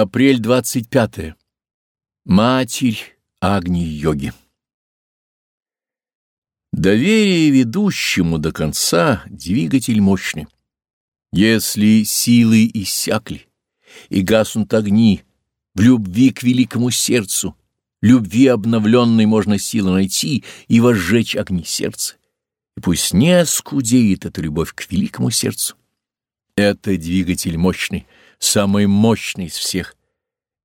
Апрель 25. -е. Матерь Агни-йоги. Доверие ведущему до конца — двигатель мощный. Если силы иссякли и гаснут огни, в любви к великому сердцу, любви обновленной можно силы найти и возжечь огни сердца. И пусть не оскудеет эта любовь к великому сердцу. Это двигатель мощный, самый мощный из всех.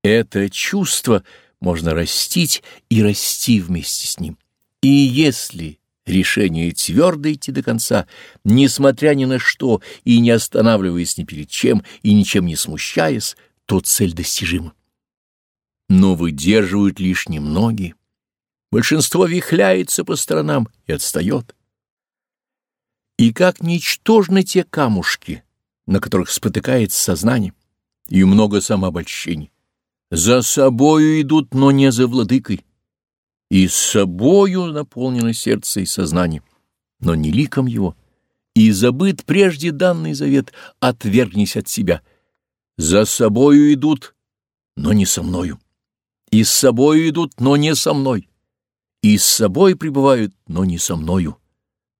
Это чувство можно растить и расти вместе с ним. И если решение твердо идти до конца, несмотря ни на что и не останавливаясь ни перед чем и ничем не смущаясь, то цель достижима. Но выдерживают лишь немногие. Большинство вихляется по сторонам и отстает. И как ничтожны те камушки, на которых спотыкается сознание, и много самообольщений. За собою идут, но не за владыкой. И с собою наполнено сердце и сознание, но не ликом его. И забыт прежде данный завет, отвергнись от себя. За собою идут, но не со мною. И с собою идут, но не со мной. И с собой пребывают, но не со мною.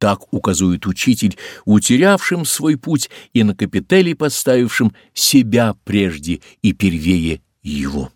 Так указывает учитель, утерявшим свой путь и на капители поставившим себя прежде и первее его.